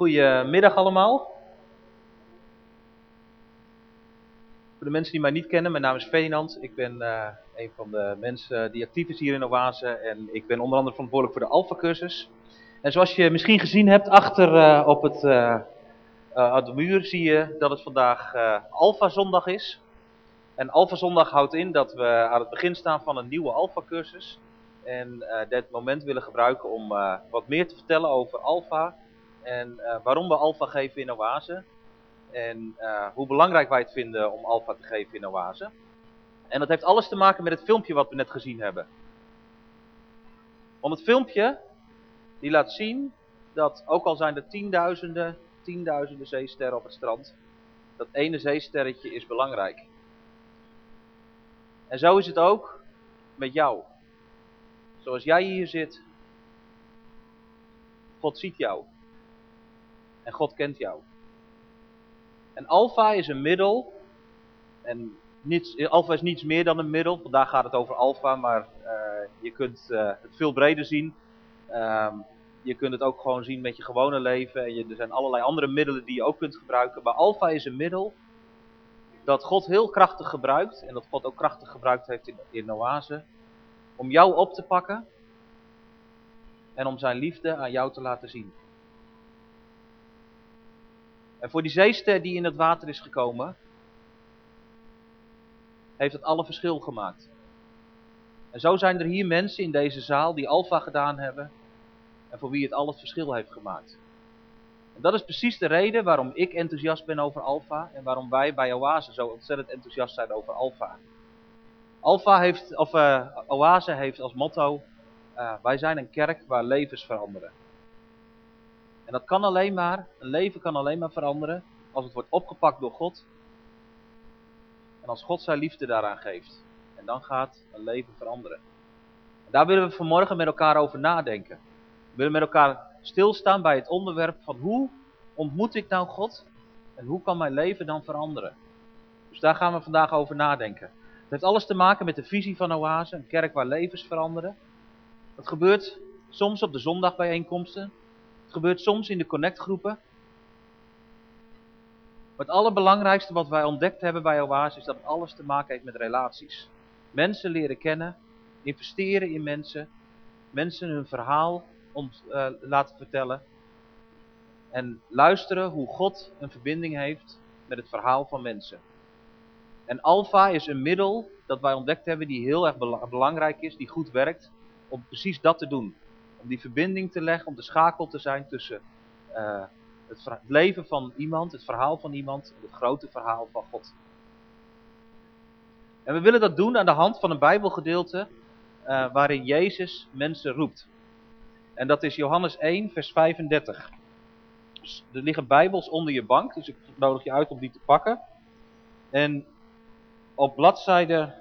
Goedemiddag allemaal. Voor de mensen die mij niet kennen, mijn naam is Ferdinand. Ik ben uh, een van de mensen die actief is hier in Oase en ik ben onder andere verantwoordelijk voor de Alpha cursus. En zoals je misschien gezien hebt, achter uh, op het, uh, de muur zie je dat het vandaag Alpha zondag is. En Alpha zondag houdt in dat we aan het begin staan van een nieuwe Alpha cursus. En dit moment willen gebruiken om wat meer te vertellen over Alpha en uh, waarom we alfa geven in Oase. En uh, hoe belangrijk wij het vinden om alfa te geven in Oase. En dat heeft alles te maken met het filmpje wat we net gezien hebben. Om het filmpje, die laat zien dat ook al zijn er tienduizenden, tienduizenden zeesterren op het strand. Dat ene zeesterretje is belangrijk. En zo is het ook met jou. Zoals jij hier zit. God ziet jou. En God kent jou. En alfa is een middel. En niets, alfa is niets meer dan een middel. Vandaag gaat het over alfa, maar uh, je kunt uh, het veel breder zien. Uh, je kunt het ook gewoon zien met je gewone leven. En je, er zijn allerlei andere middelen die je ook kunt gebruiken. Maar alfa is een middel dat God heel krachtig gebruikt. En dat God ook krachtig gebruikt heeft in, in. Om jou op te pakken. En om zijn liefde aan jou te laten zien. En voor die zeester die in het water is gekomen, heeft het alle verschil gemaakt. En zo zijn er hier mensen in deze zaal die alfa gedaan hebben en voor wie het al het verschil heeft gemaakt. En dat is precies de reden waarom ik enthousiast ben over alfa en waarom wij bij Oase zo ontzettend enthousiast zijn over alfa. Alfa heeft, of uh, Oase heeft als motto, uh, wij zijn een kerk waar levens veranderen. En dat kan alleen maar, een leven kan alleen maar veranderen als het wordt opgepakt door God. En als God zijn liefde daaraan geeft. En dan gaat een leven veranderen. En daar willen we vanmorgen met elkaar over nadenken. We willen met elkaar stilstaan bij het onderwerp van hoe ontmoet ik nou God? En hoe kan mijn leven dan veranderen? Dus daar gaan we vandaag over nadenken. Het heeft alles te maken met de visie van Oase, een kerk waar levens veranderen. Dat gebeurt soms op de zondagbijeenkomsten, het gebeurt soms in de connectgroepen. Maar het allerbelangrijkste wat wij ontdekt hebben bij Oase is dat het alles te maken heeft met relaties. Mensen leren kennen, investeren in mensen, mensen hun verhaal om, uh, laten vertellen. En luisteren hoe God een verbinding heeft met het verhaal van mensen. En alfa is een middel dat wij ontdekt hebben die heel erg belangrijk is, die goed werkt om precies dat te doen. Om die verbinding te leggen, om de schakel te zijn tussen uh, het, leven van iemand, het verhaal van iemand en het grote verhaal van God. En we willen dat doen aan de hand van een bijbelgedeelte uh, waarin Jezus mensen roept. En dat is Johannes 1 vers 35. Dus er liggen bijbels onder je bank, dus ik nodig je uit om die te pakken. En op bladzijde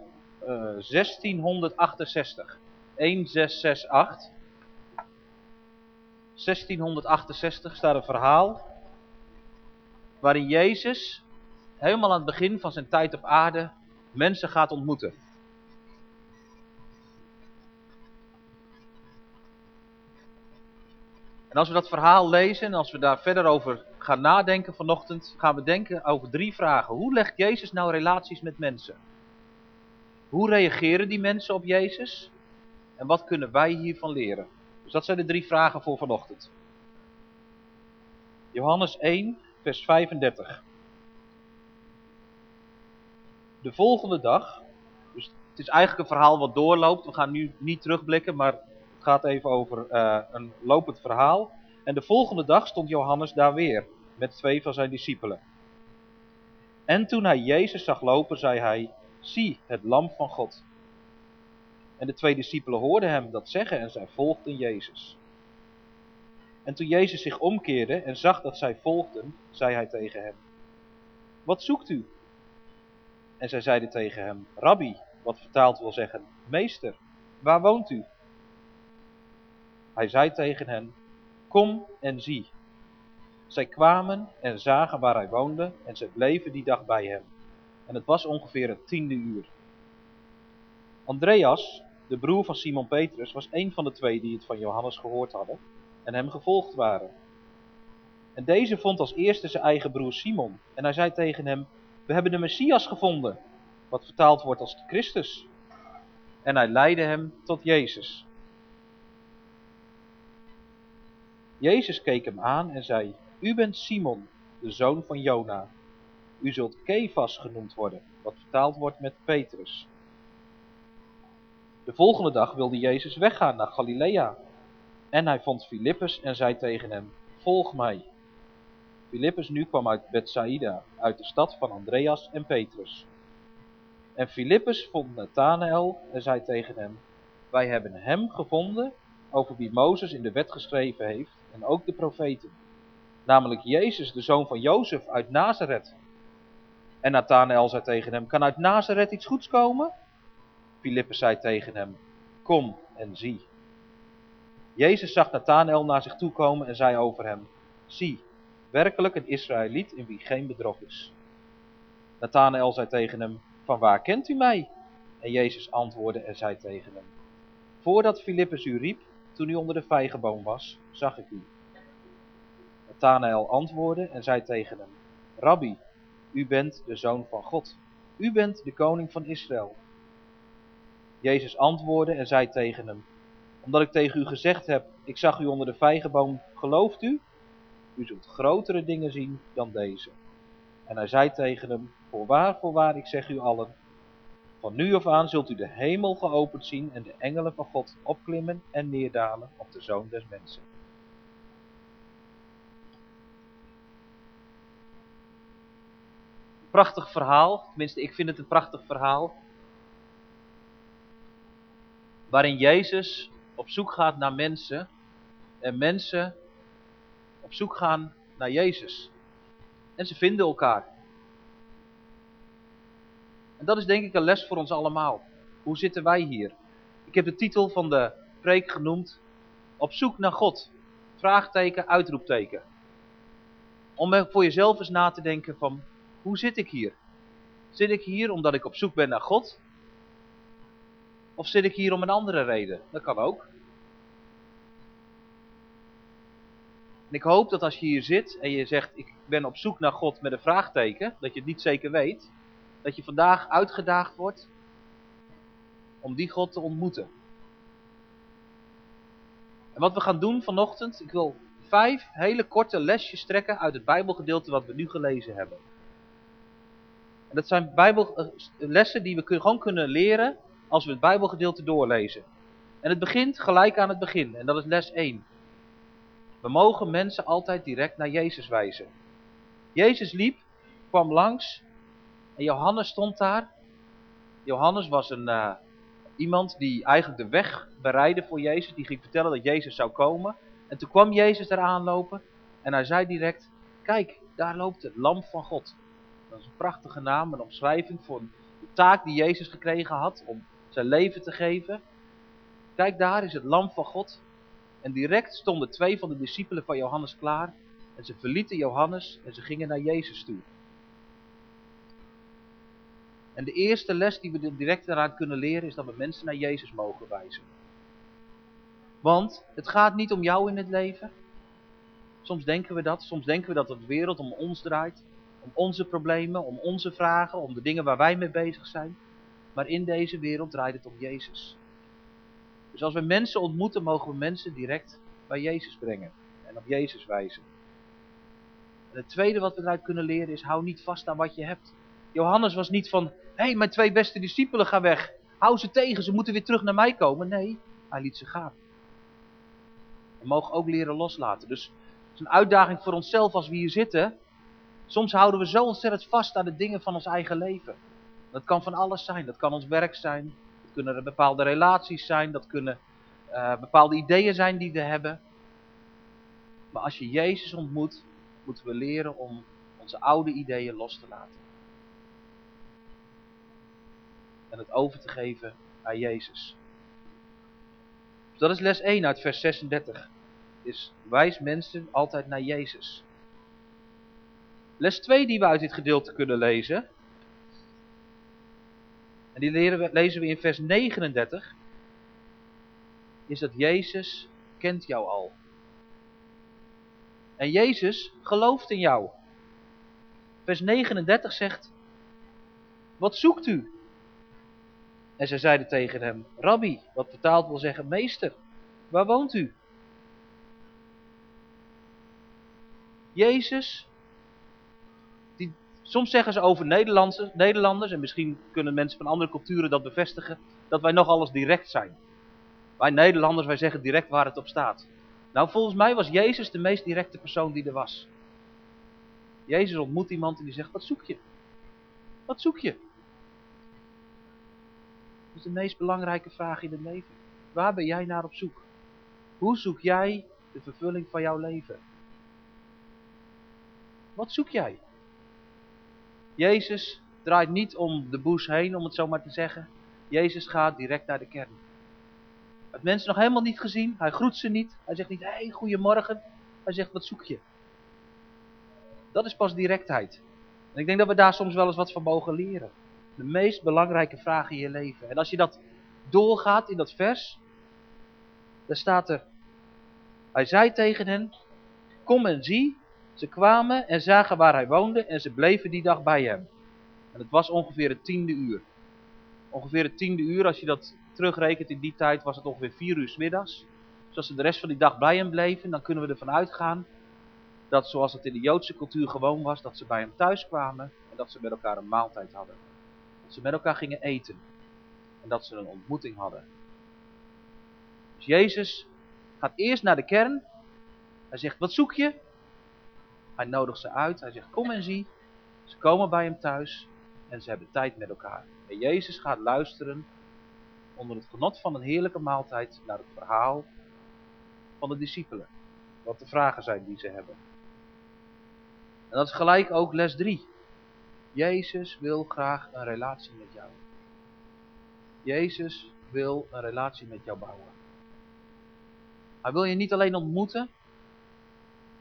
uh, 1668, 1668, 1668 staat een verhaal waarin Jezus helemaal aan het begin van zijn tijd op aarde mensen gaat ontmoeten. En als we dat verhaal lezen en als we daar verder over gaan nadenken vanochtend, gaan we denken over drie vragen. Hoe legt Jezus nou relaties met mensen? Hoe reageren die mensen op Jezus? En wat kunnen wij hiervan leren? Dus dat zijn de drie vragen voor vanochtend. Johannes 1, vers 35. De volgende dag, dus het is eigenlijk een verhaal wat doorloopt. We gaan nu niet terugblikken, maar het gaat even over uh, een lopend verhaal. En de volgende dag stond Johannes daar weer, met twee van zijn discipelen. En toen hij Jezus zag lopen, zei hij, zie het lam van God. En de twee discipelen hoorden hem dat zeggen en zij volgden Jezus. En toen Jezus zich omkeerde en zag dat zij volgden, zei hij tegen hem, Wat zoekt u? En zij zeiden tegen hem, Rabbi, wat vertaald wil zeggen, Meester, waar woont u? Hij zei tegen hen, Kom en zie. Zij kwamen en zagen waar hij woonde en zij bleven die dag bij hem. En het was ongeveer het tiende uur. Andreas, de broer van Simon Petrus, was een van de twee die het van Johannes gehoord hadden en hem gevolgd waren. En deze vond als eerste zijn eigen broer Simon. En hij zei tegen hem, we hebben de Messias gevonden, wat vertaald wordt als Christus. En hij leidde hem tot Jezus. Jezus keek hem aan en zei, u bent Simon, de zoon van Jona. U zult Kefas genoemd worden, wat vertaald wordt met Petrus. De volgende dag wilde Jezus weggaan naar Galilea. En hij vond Filippus en zei tegen hem, volg mij. Filippus nu kwam uit Bethsaida, uit de stad van Andreas en Petrus. En Filippus vond Nathanael en zei tegen hem, wij hebben hem gevonden over wie Mozes in de wet geschreven heeft en ook de profeten. Namelijk Jezus, de zoon van Jozef uit Nazareth. En Nathanael zei tegen hem, kan uit Nazareth iets goeds komen? Filippus zei tegen hem, kom en zie. Jezus zag Nathanael naar zich toe komen en zei over hem, zie, werkelijk een Israëliet in wie geen bedrog is. Nathanael zei tegen hem, van waar kent u mij? En Jezus antwoordde en zei tegen hem, voordat Filippus u riep, toen u onder de vijgenboom was, zag ik u. Nathanael antwoordde en zei tegen hem, Rabbi, u bent de zoon van God. U bent de koning van Israël. Jezus antwoordde en zei tegen hem, omdat ik tegen u gezegd heb, ik zag u onder de vijgenboom, gelooft u? U zult grotere dingen zien dan deze. En hij zei tegen hem, voorwaar, voorwaar, ik zeg u allen, van nu af aan zult u de hemel geopend zien en de engelen van God opklimmen en neerdalen op de Zoon des Mensen. Prachtig verhaal, tenminste ik vind het een prachtig verhaal, waarin Jezus op zoek gaat naar mensen en mensen op zoek gaan naar Jezus. En ze vinden elkaar. En dat is denk ik een les voor ons allemaal. Hoe zitten wij hier? Ik heb de titel van de preek genoemd, Op zoek naar God. Vraagteken, uitroepteken. Om voor jezelf eens na te denken van, hoe zit ik hier? Zit ik hier omdat ik op zoek ben naar God? Of zit ik hier om een andere reden? Dat kan ook. Ik hoop dat als je hier zit en je zegt, ik ben op zoek naar God met een vraagteken, dat je het niet zeker weet, dat je vandaag uitgedaagd wordt om die God te ontmoeten. En wat we gaan doen vanochtend, ik wil vijf hele korte lesjes trekken uit het Bijbelgedeelte wat we nu gelezen hebben. En dat zijn Bijbellessen die we gewoon kunnen leren als we het Bijbelgedeelte doorlezen. En het begint gelijk aan het begin, en dat is les 1. We mogen mensen altijd direct naar Jezus wijzen. Jezus liep, kwam langs en Johannes stond daar. Johannes was een, uh, iemand die eigenlijk de weg bereidde voor Jezus. Die ging vertellen dat Jezus zou komen. En toen kwam Jezus eraan lopen en hij zei direct, kijk, daar loopt het lam van God. Dat is een prachtige naam, een omschrijving voor de taak die Jezus gekregen had om zijn leven te geven. Kijk, daar is het lam van God. En direct stonden twee van de discipelen van Johannes klaar. En ze verlieten Johannes en ze gingen naar Jezus toe. En de eerste les die we direct eraan kunnen leren is dat we mensen naar Jezus mogen wijzen. Want het gaat niet om jou in het leven. Soms denken we dat. Soms denken we dat de wereld om ons draait. Om onze problemen, om onze vragen, om de dingen waar wij mee bezig zijn. Maar in deze wereld draait het om Jezus. Dus als we mensen ontmoeten, mogen we mensen direct bij Jezus brengen. En op Jezus wijzen. En het tweede wat we eruit kunnen leren is, hou niet vast aan wat je hebt. Johannes was niet van, hé, hey, mijn twee beste discipelen gaan weg. Hou ze tegen, ze moeten weer terug naar mij komen. Nee, hij liet ze gaan. We mogen ook leren loslaten. Dus het is een uitdaging voor onszelf als we hier zitten. Soms houden we zo ontzettend vast aan de dingen van ons eigen leven. Dat kan van alles zijn. Dat kan ons werk zijn. Dat kunnen bepaalde relaties zijn. Dat kunnen uh, bepaalde ideeën zijn die we hebben. Maar als je Jezus ontmoet, moeten we leren om onze oude ideeën los te laten. En het over te geven aan Jezus. Dat is les 1 uit vers 36. Is wijs mensen altijd naar Jezus. Les 2 die we uit dit gedeelte kunnen lezen. En die we, lezen we in vers 39. Is dat Jezus kent jou al. En Jezus gelooft in jou. Vers 39 zegt, wat zoekt u? En zij zeiden tegen hem, Rabbi, wat vertaald wil zeggen, meester, waar woont u? Jezus, soms zeggen ze over Nederlanders, Nederlanders, en misschien kunnen mensen van andere culturen dat bevestigen, dat wij nog alles direct zijn. Wij Nederlanders, wij zeggen direct waar het op staat. Nou, volgens mij was Jezus de meest directe persoon die er was. Jezus ontmoet iemand en die zegt, wat zoek je? Wat zoek je? Dat is de meest belangrijke vraag in het leven. Waar ben jij naar op zoek? Hoe zoek jij de vervulling van jouw leven? Wat zoek jij? Jezus draait niet om de boes heen, om het zo maar te zeggen. Jezus gaat direct naar de kern. Het mensen nog helemaal niet gezien. Hij groet ze niet. Hij zegt niet, hé, hey, goedemorgen. Hij zegt, wat zoek je? Dat is pas directheid. En ik denk dat we daar soms wel eens wat van mogen leren. De meest belangrijke vraag in je leven. En als je dat doorgaat in dat vers, dan staat er, hij zei tegen hen, kom en zie. Ze kwamen en zagen waar hij woonde en ze bleven die dag bij hem. En het was ongeveer het tiende uur. Ongeveer het tiende uur, als je dat terugrekent in die tijd, was het ongeveer vier uur s middags. Dus als ze de rest van die dag bij hem bleven, dan kunnen we ervan uitgaan dat zoals het in de Joodse cultuur gewoon was, dat ze bij hem thuis kwamen en dat ze met elkaar een maaltijd hadden. Dat ze met elkaar gingen eten en dat ze een ontmoeting hadden. Dus Jezus gaat eerst naar de kern. Hij zegt, wat zoek je? Hij nodigt ze uit. Hij zegt, kom en zie. Ze komen bij hem thuis en ze hebben tijd met elkaar. En Jezus gaat luisteren onder het genot van een heerlijke maaltijd naar het verhaal van de discipelen. Wat de vragen zijn die ze hebben. En dat is gelijk ook les 3. Jezus wil graag een relatie met jou. Jezus wil een relatie met jou bouwen. Hij wil je niet alleen ontmoeten.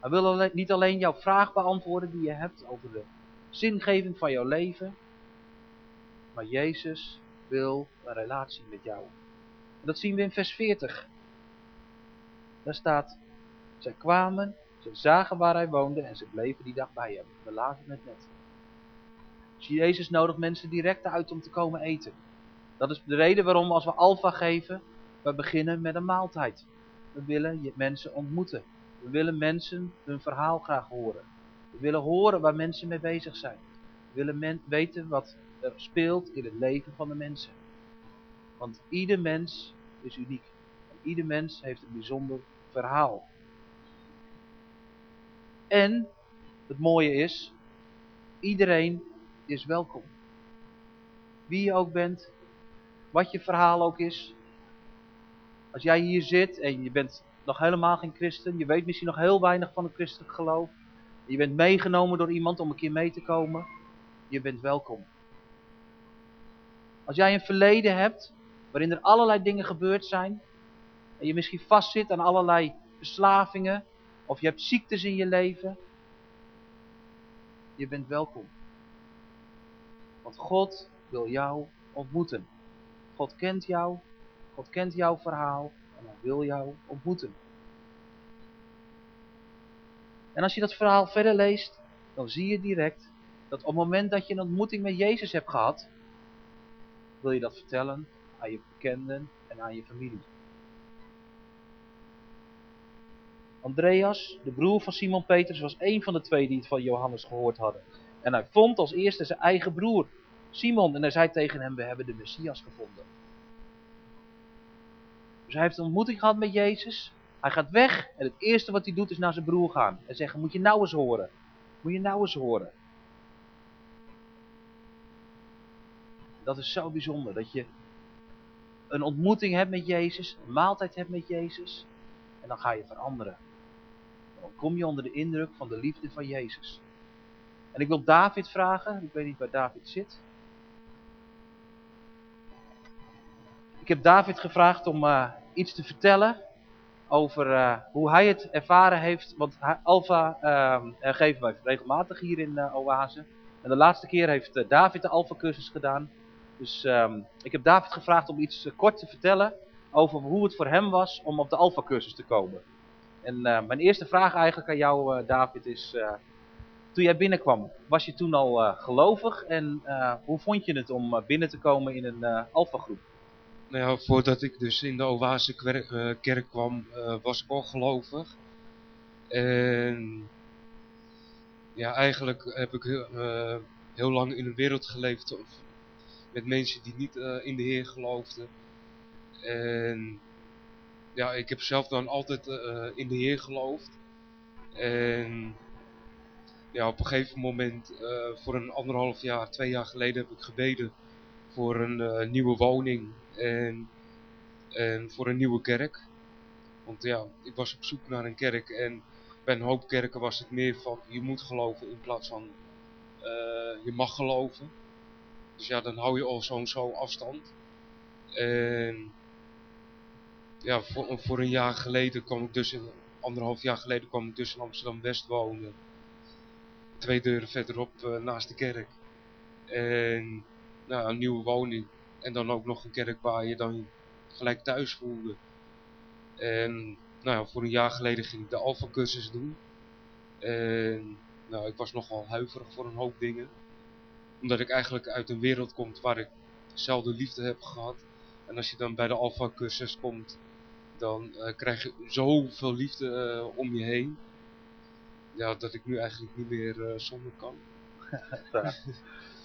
Hij wil niet alleen jouw vraag beantwoorden die je hebt over de zingeving van jouw leven. Maar Jezus wil een relatie met jou. En dat zien we in vers 40. Daar staat, zij kwamen, ze zagen waar hij woonde en ze bleven die dag bij hem. We lazen het net. Jezus nodigt mensen direct uit om te komen eten. Dat is de reden waarom als we alfa geven, we beginnen met een maaltijd. We willen mensen ontmoeten. We willen mensen hun verhaal graag horen. We willen horen waar mensen mee bezig zijn. We willen weten wat er speelt in het leven van de mensen. Want ieder mens is uniek. En ieder mens heeft een bijzonder verhaal. En het mooie is, iedereen is welkom. Wie je ook bent, wat je verhaal ook is. Als jij hier zit en je bent nog helemaal geen christen, je weet misschien nog heel weinig van het christelijk geloof. Je bent meegenomen door iemand om een keer mee te komen. Je bent welkom. Als jij een verleden hebt waarin er allerlei dingen gebeurd zijn. En je misschien vastzit aan allerlei verslavingen. Of je hebt ziektes in je leven. Je bent welkom. Want God wil jou ontmoeten. God kent jou. God kent jouw verhaal. En hij wil jou ontmoeten. En als je dat verhaal verder leest, dan zie je direct dat op het moment dat je een ontmoeting met Jezus hebt gehad, wil je dat vertellen aan je bekenden en aan je familie. Andreas, de broer van Simon Petrus, was een van de twee die het van Johannes gehoord hadden. En hij vond als eerste zijn eigen broer, Simon, en hij zei tegen hem, we hebben de Messias gevonden. Dus hij heeft een ontmoeting gehad met Jezus. Hij gaat weg en het eerste wat hij doet is naar zijn broer gaan. En zeggen, moet je nou eens horen. Moet je nou eens horen. Dat is zo bijzonder, dat je een ontmoeting hebt met Jezus, een maaltijd hebt met Jezus. En dan ga je veranderen. Dan kom je onder de indruk van de liefde van Jezus. En ik wil David vragen, ik weet niet waar David zit. Ik heb David gevraagd om uh, iets te vertellen over uh, hoe hij het ervaren heeft. Want Alfa uh, geven wij regelmatig hier in uh, Oase. En de laatste keer heeft David de Alfa cursus gedaan. Dus um, ik heb David gevraagd om iets kort te vertellen over hoe het voor hem was om op de Alpha cursus te komen. En mijn eerste vraag eigenlijk aan jou, David, is... toen jij binnenkwam, was je toen al gelovig? En hoe vond je het om binnen te komen in een alfagroep? Nou ja, voordat ik dus in de Oase kerk kwam, was ik al gelovig. En ja, eigenlijk heb ik heel, uh, heel lang in een wereld geleefd met mensen die niet in de Heer geloofden. En ja, ik heb zelf dan altijd in de Heer geloofd. En ja, op een gegeven moment, voor een anderhalf jaar, twee jaar geleden heb ik gebeden voor een nieuwe woning en, en voor een nieuwe kerk. Want ja, ik was op zoek naar een kerk en bij een hoop kerken was het meer van je moet geloven in plaats van uh, je mag geloven. Dus ja, dan hou je al zo'n zo afstand. En ja, voor, voor een jaar geleden kwam ik dus, in, anderhalf jaar geleden kwam ik dus in Amsterdam-West wonen. Twee deuren verderop uh, naast de kerk. En nou, een nieuwe woning. En dan ook nog een kerk waar je dan gelijk thuis voelde. En nou voor een jaar geleden ging ik de alpha cursus doen. En nou, ik was nogal huiverig voor een hoop dingen. Omdat ik eigenlijk uit een wereld kom waar ik zelden liefde heb gehad. En als je dan bij de alpha cursus komt, dan uh, krijg je zoveel liefde uh, om je heen. Ja, dat ik nu eigenlijk niet meer uh, zonder kan.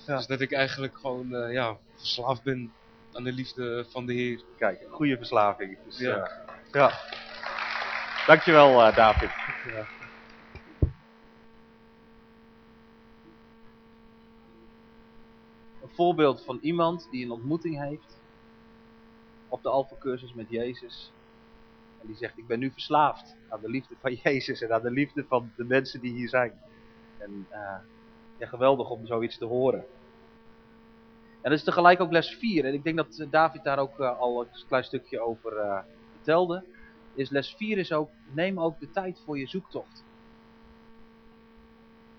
ja. Dus dat ik eigenlijk gewoon ja, verslaafd ben aan de liefde van de Heer. Kijk, een goede verslaving. Dus, ja. ja. Dankjewel uh, David. Ja. Een voorbeeld van iemand die een ontmoeting heeft op de Alpha cursus met Jezus. En die zegt, ik ben nu verslaafd aan de liefde van Jezus en aan de liefde van de mensen die hier zijn. En uh, ja, geweldig om zoiets te horen. En dat is tegelijk ook les 4. En ik denk dat David daar ook uh, al een klein stukje over uh, vertelde is les 4 is ook, neem ook de tijd voor je zoektocht.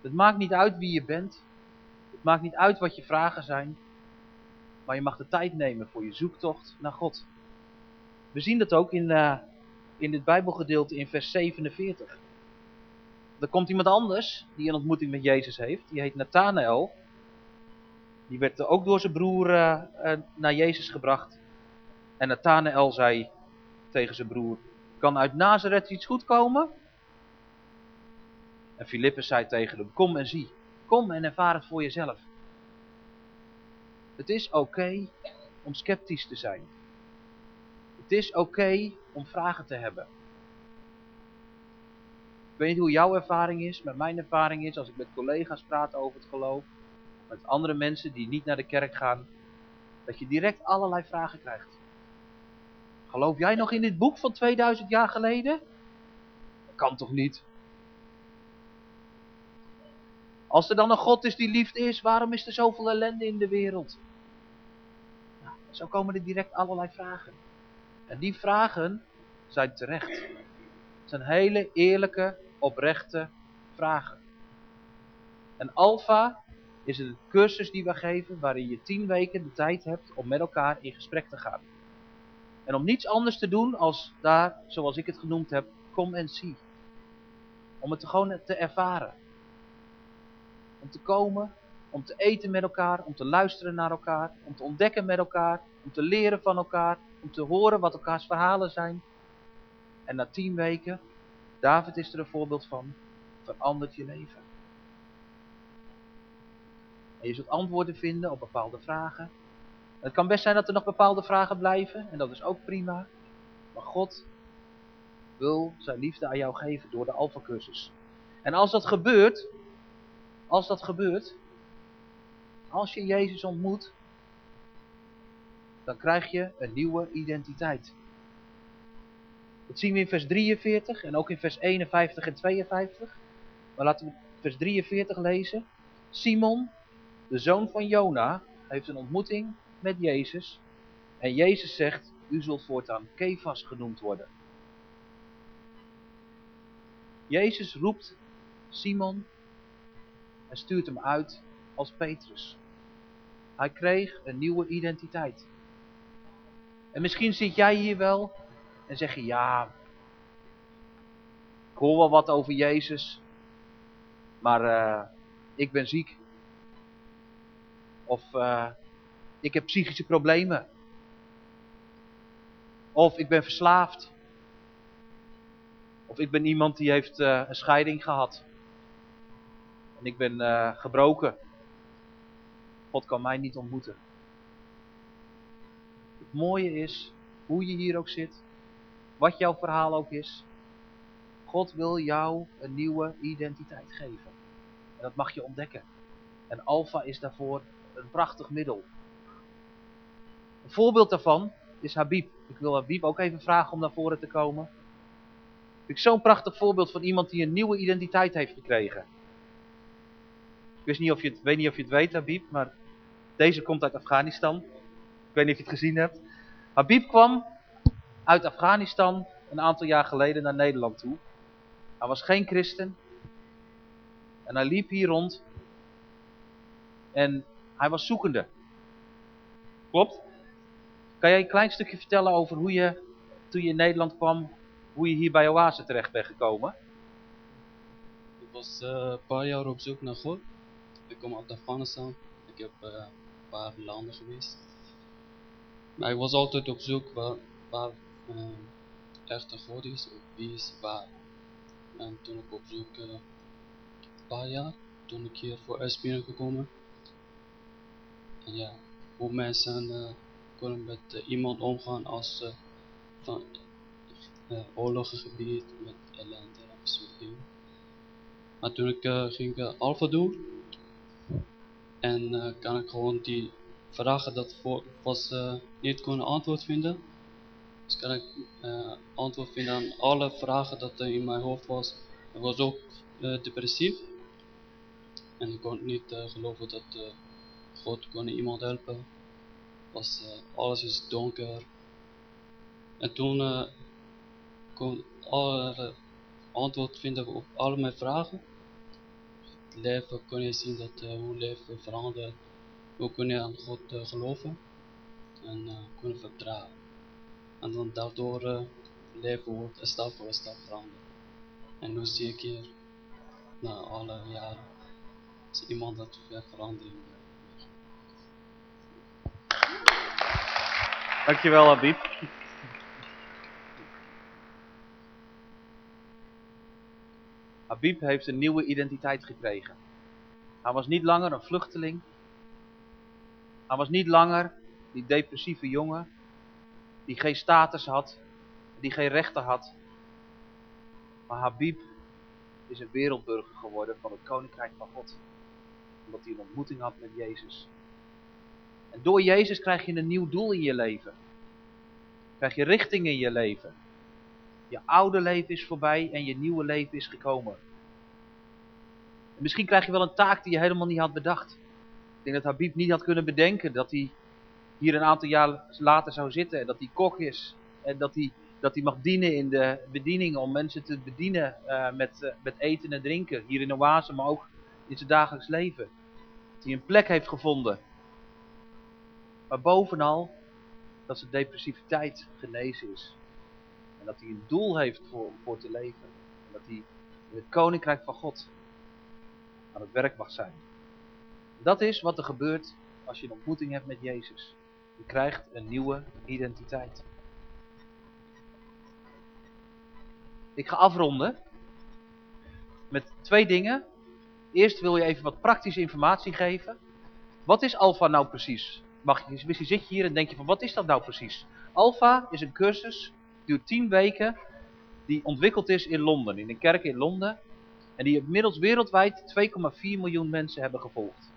Het maakt niet uit wie je bent. Het maakt niet uit wat je vragen zijn. Maar je mag de tijd nemen voor je zoektocht naar God. We zien dat ook in, uh, in dit Bijbelgedeelte in vers 47. Er komt iemand anders die een ontmoeting met Jezus heeft. Die heet Nathanael. Die werd ook door zijn broer uh, uh, naar Jezus gebracht. En Nathanael zei tegen zijn broer, kan uit Nazareth iets goed komen? En Filippus zei tegen hem, kom en zie. Kom en ervaar het voor jezelf. Het is oké om sceptisch te zijn. Het is oké om vragen te hebben. Ik weet niet hoe jouw ervaring is, maar mijn ervaring is als ik met collega's praat over het geloof, met andere mensen die niet naar de kerk gaan, dat je direct allerlei vragen krijgt. Geloof jij nog in dit boek van 2000 jaar geleden? Dat kan toch niet? Als er dan een God is die liefde is, waarom is er zoveel ellende in de wereld? Nou, zo komen er direct allerlei vragen. En die vragen zijn terecht. Het zijn hele eerlijke, oprechte vragen. En Alpha is een cursus die we geven waarin je tien weken de tijd hebt om met elkaar in gesprek te gaan. En om niets anders te doen als daar, zoals ik het genoemd heb, kom en zie. Om het gewoon te ervaren. Om te komen, om te eten met elkaar, om te luisteren naar elkaar, om te ontdekken met elkaar, om te leren van elkaar, om te horen wat elkaars verhalen zijn. En na tien weken, David is er een voorbeeld van, verandert je leven. En je zult antwoorden vinden op bepaalde vragen. Het kan best zijn dat er nog bepaalde vragen blijven. En dat is ook prima. Maar God wil zijn liefde aan jou geven door de alpha cursus. En als dat gebeurt. Als dat gebeurt. Als je Jezus ontmoet. Dan krijg je een nieuwe identiteit. Dat zien we in vers 43 en ook in vers 51 en 52. Maar laten we vers 43 lezen. Simon, de zoon van Jona, heeft een ontmoeting met Jezus. En Jezus zegt, u zult voortaan Kefas genoemd worden. Jezus roept Simon en stuurt hem uit als Petrus. Hij kreeg een nieuwe identiteit. En misschien zit jij hier wel en zeg je, ja, Ik hoor wel wat over Jezus, maar uh, ik ben ziek. Of uh, ik heb psychische problemen. Of ik ben verslaafd. Of ik ben iemand die heeft uh, een scheiding gehad. En ik ben gebroken. God kan mij niet ontmoeten. Het mooie is, hoe je hier ook zit, wat jouw verhaal ook is, God wil jou een nieuwe identiteit geven. En dat mag je ontdekken. En alfa is daarvoor een prachtig middel. Een voorbeeld daarvan is Habib. Ik wil Habib ook even vragen om naar voren te komen. Vind ik zo'n prachtig voorbeeld van iemand die een nieuwe identiteit heeft gekregen. Ik wist niet of je het, weet niet of je het weet, Habib, maar deze komt uit Afghanistan. Ik weet niet of je het gezien hebt. Habib kwam uit Afghanistan een aantal jaar geleden naar Nederland toe. Hij was geen christen. En hij liep hier rond. En hij was zoekende. Klopt? Kan jij een klein stukje vertellen over hoe je, toen je in Nederland kwam, hoe je hier bij Oase terecht bent gekomen? Ik was uh, een paar jaar op zoek naar God. Ik kom uit Afghanistan. Ik heb uh, een paar landen geweest. Maar ik was altijd op zoek waar, waar uh, echte God is, of wie is waar. En toen ik op zoek, uh, een paar jaar, toen ik hier voor S binnengekomen. En ja, hoe mensen uh, kunnen met uh, iemand omgaan als ze van uh, oorlogsgebied met ellende en soort dingen. Maar toen ik ging alpha doen, en kan ik gewoon die vragen dat voor, was niet kunnen antwoord vinden. Dus kan ik uh, antwoord vinden aan alle vragen dat er in mijn hoofd was. Ik was ook uh, depressief. En ik kon niet uh, geloven dat God kon iemand helpen. Was, alles is donker. En toen kon ik alle antwoord vinden op alle mijn vragen. Het leven kon je zien dat hoe leven verandert. Hoe kun je aan God geloven. En kunnen vertrouwen. En dan daardoor uh, leven wordt stap voor stap veranderen. En nu zie ik hier, na alle jaren, is iemand dat ver verandering Dankjewel Habib. Habib heeft een nieuwe identiteit gekregen. Hij was niet langer een vluchteling. Hij was niet langer die depressieve jongen die geen status had, die geen rechten had. Maar Habib is een wereldburger geworden van het Koninkrijk van God. Omdat hij een ontmoeting had met Jezus. En door Jezus krijg je een nieuw doel in je leven. Krijg je richting in je leven. Je oude leven is voorbij en je nieuwe leven is gekomen. En misschien krijg je wel een taak die je helemaal niet had bedacht. Ik denk dat Habib niet had kunnen bedenken dat hij hier een aantal jaar later zou zitten. En dat hij kok is. En dat hij, dat hij mag dienen in de bediening om mensen te bedienen uh, met, uh, met eten en drinken. Hier in Oase, maar ook in zijn dagelijks leven. Dat hij een plek heeft gevonden. Maar bovenal dat zijn depressiviteit genezen is. En dat hij een doel heeft voor, voor te leven. En dat hij in het koninkrijk van God aan het werk mag zijn. Dat is wat er gebeurt als je een ontmoeting hebt met Jezus. Je krijgt een nieuwe identiteit. Ik ga afronden met twee dingen. Eerst wil je even wat praktische informatie geven. Wat is Alpha nou precies? Mag je, misschien zit je hier en denk je van wat is dat nou precies? Alpha is een cursus, duurt 10 weken, die ontwikkeld is in Londen, in een kerk in Londen. En die inmiddels wereldwijd 2,4 miljoen mensen hebben gevolgd.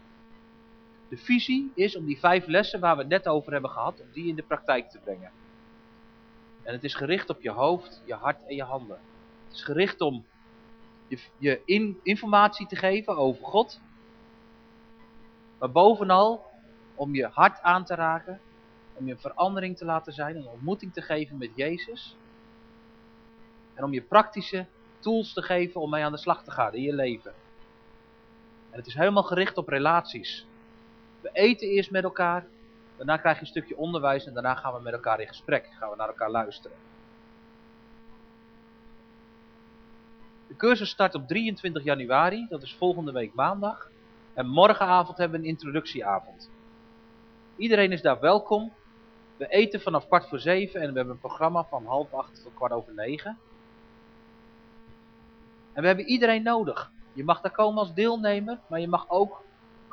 De visie is om die vijf lessen waar we het net over hebben gehad, om die in de praktijk te brengen. En het is gericht op je hoofd, je hart en je handen. Het is gericht om je, je in, informatie te geven over God. Maar bovenal om je hart aan te raken. Om je verandering te laten zijn, een ontmoeting te geven met Jezus. En om je praktische tools te geven om mee aan de slag te gaan in je leven. En het is helemaal gericht op relaties. We eten eerst met elkaar, daarna krijg je een stukje onderwijs en daarna gaan we met elkaar in gesprek. Gaan we naar elkaar luisteren. cursus start op 23 januari, dat is volgende week maandag. En morgenavond hebben we een introductieavond. Iedereen is daar welkom. We eten vanaf kwart voor zeven en we hebben een programma van half acht tot kwart over negen. En we hebben iedereen nodig. Je mag daar komen als deelnemer, maar je mag ook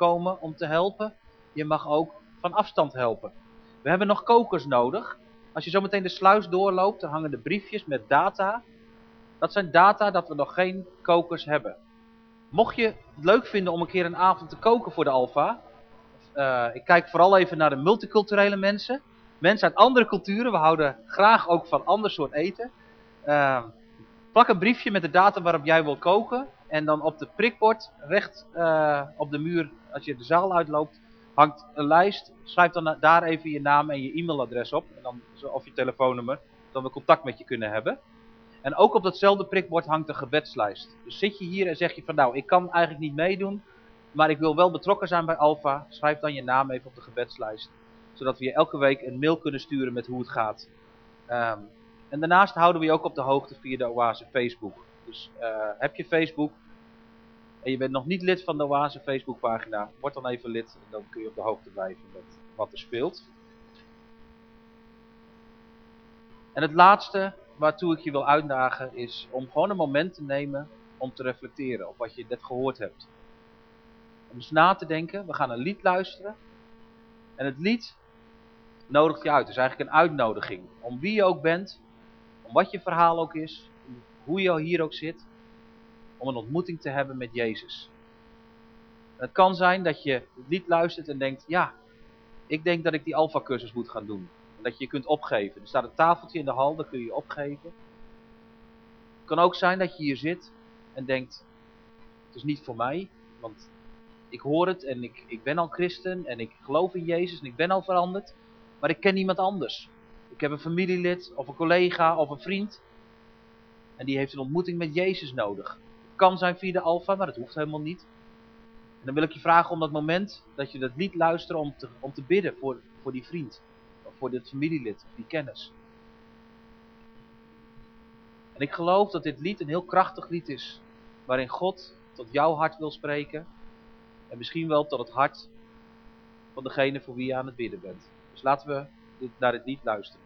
komen om te helpen. Je mag ook van afstand helpen. We hebben nog kokers nodig. Als je zometeen de sluis doorloopt, dan hangen de briefjes met data. Dat zijn data dat we nog geen kokers hebben. Mocht je het leuk vinden om een keer een avond te koken voor de Alfa. Uh, ik kijk vooral even naar de multiculturele mensen. Mensen uit andere culturen. We houden graag ook van ander soort eten. Uh, plak een briefje met de datum waarop jij wil koken. En dan op de prikbord, recht uh, op de muur, als je de zaal uitloopt, hangt een lijst. Schrijf dan daar even je naam en je e-mailadres op. En dan, of je telefoonnummer, dan we contact met je kunnen hebben. En ook op datzelfde prikbord hangt een gebedslijst. Dus zit je hier en zeg je van nou, ik kan eigenlijk niet meedoen, maar ik wil wel betrokken zijn bij Alfa. Schrijf dan je naam even op de gebedslijst. Zodat we je elke week een mail kunnen sturen met hoe het gaat. Um, en daarnaast houden we je ook op de hoogte via de Oase Facebook. Dus uh, heb je Facebook en je bent nog niet lid van de Oase Facebookpagina, word dan even lid en dan kun je op de hoogte blijven met wat er speelt. En het laatste waartoe ik je wil uitdagen is om gewoon een moment te nemen om te reflecteren op wat je net gehoord hebt. Om eens na te denken, we gaan een lied luisteren. En het lied nodigt je uit. Het is eigenlijk een uitnodiging. Om wie je ook bent, om wat je verhaal ook is, hoe je hier ook zit, om een ontmoeting te hebben met Jezus. het kan zijn dat je het lied luistert en denkt, ja, ik denk dat ik die alfa-cursus moet gaan doen. En dat je je kunt opgeven. Er staat een tafeltje in de hal, daar kun je je opgeven. Het kan ook zijn dat je hier zit en denkt, het is niet voor mij, want ik hoor het en ik, ik ben al christen en ik geloof in Jezus en ik ben al veranderd, maar ik ken niemand anders. Ik heb een familielid of een collega of een vriend en die heeft een ontmoeting met Jezus nodig. Het kan zijn via de alfa, maar dat hoeft helemaal niet. En dan wil ik je vragen om dat moment dat je dat lied luistert om te, om te bidden voor, voor die vriend. Of voor dit familielid, die kennis. En ik geloof dat dit lied een heel krachtig lied is. Waarin God tot jouw hart wil spreken. En misschien wel tot het hart van degene voor wie je aan het bidden bent. Dus laten we dit, naar dit lied luisteren.